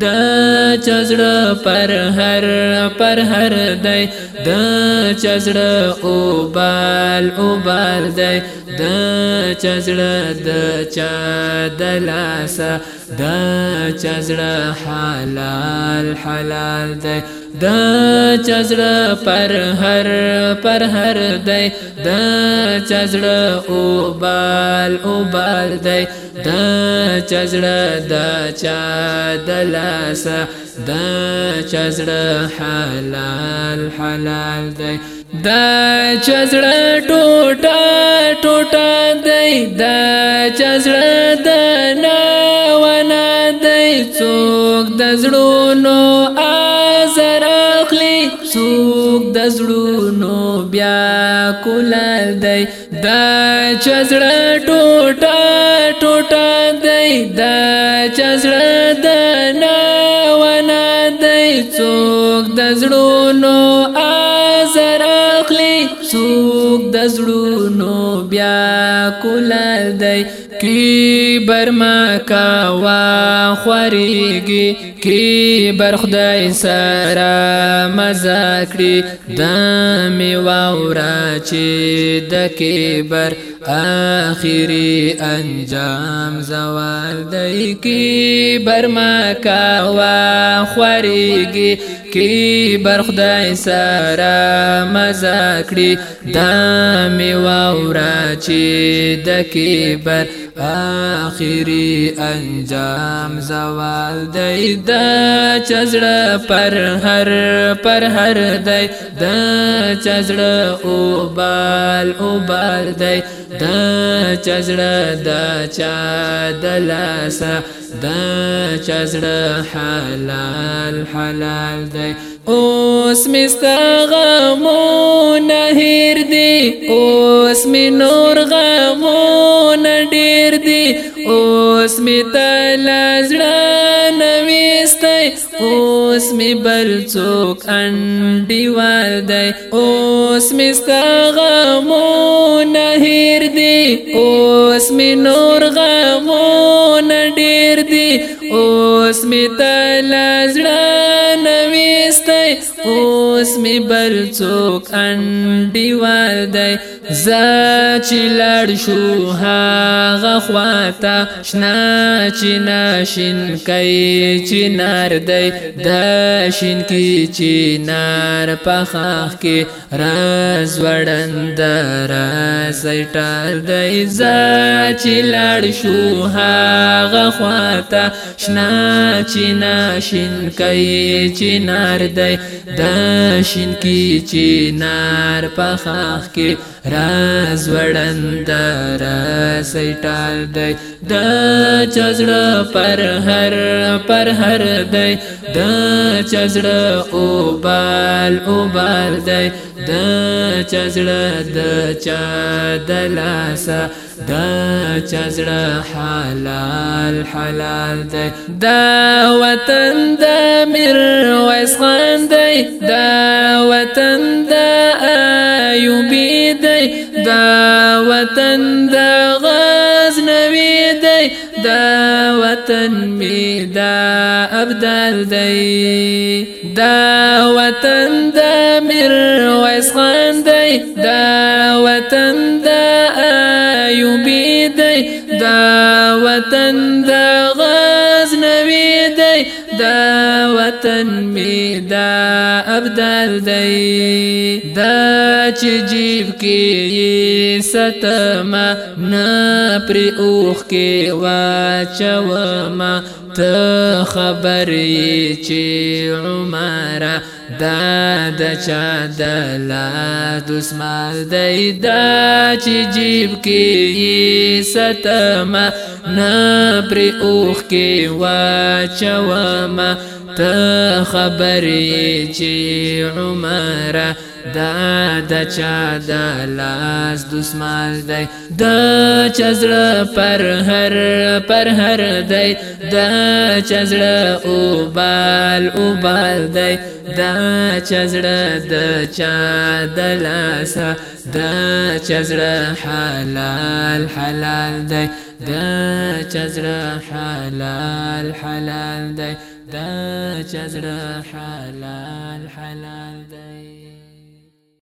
د چزړه پر هر پر هر دی د چزړه او بال او بال دی د چزړه د چا د لاسه د چزړه حلال حلال دی د چزړه پر هر پر هر دی د چزړه او بال او بال دی د چزړه د چا د لاس د چزړه حلال حلال دی د چزړه ټوټه ټوټه څوک د زړونو بیا کول دی دا چزړه ټوټه ټوټه دی دا چزړه د نه ونه دی څوک د زړونو ازر اخلي څوک د زړونو بیا کول دی کی برما کا وا خوريږي کی بر خدای سره مزه کړی د می واورا چې د کی بر آخری انجام زوال دی کی برما کا وا خوريږي کی بر خدای سره مزه کړی د می واورا چې د کی بر اخیری انجام زوال دی د چزړه پر هر پر هر دی د چزړه او بال او بال دی د چزړه د چا د لاسه د چزړه حلال حلال دی اوس مستا غمو نهر دی اوس می نور غمو نډیر دی اوس می تل زړه نويستای اوس می بل څوک انډیوال دی اوس مستا غمو نهر دی اوس می نور غمو نډیر دی اوس می تل زړه ویستی اوس می بل څوک انډیوال دی زه چې لړ شو هغه خواته شنا چې ناشین کوي چې نار دی د شین کې چې نار پخاخ کې راز وړند راز ټار دی زه چې لړ شو هغه خواته شنا چې ناشین کوي چې نار دی د شین کی چې نار په خاخ کې راز وړند را سیټال دی د چزړه پر هر پر هر دی د چزړه او بال او بال دی د چزړه د چا د لاسه دا چزړه حلال حلال دی دا وطن د اسخان دی دا وطن دا ایوبی دی دا وطن دا غاز نوی دی دا وطن می دا ابدال دی دا وطن دا مر ویس خان دا وطن دا ایوبی دی دا وطن دا غاز نوی دی دا وطن دا ابدال دي دا چې جیب ستما نا پر اوخ واچو ما ته خبر چې عمر دا د چا د لا دسمال د دا چې جیب کی ستما نا پر اوخ واچو ما ته خبر چې عمر دا د چا د لاس دسمال دی د چزر پر هر پر هر دی د چزر او بال او بال دی د چزر د چا د لاس د چزر حلال حلال دی د چزر حلال حلال دی د چزر حلال حلال دی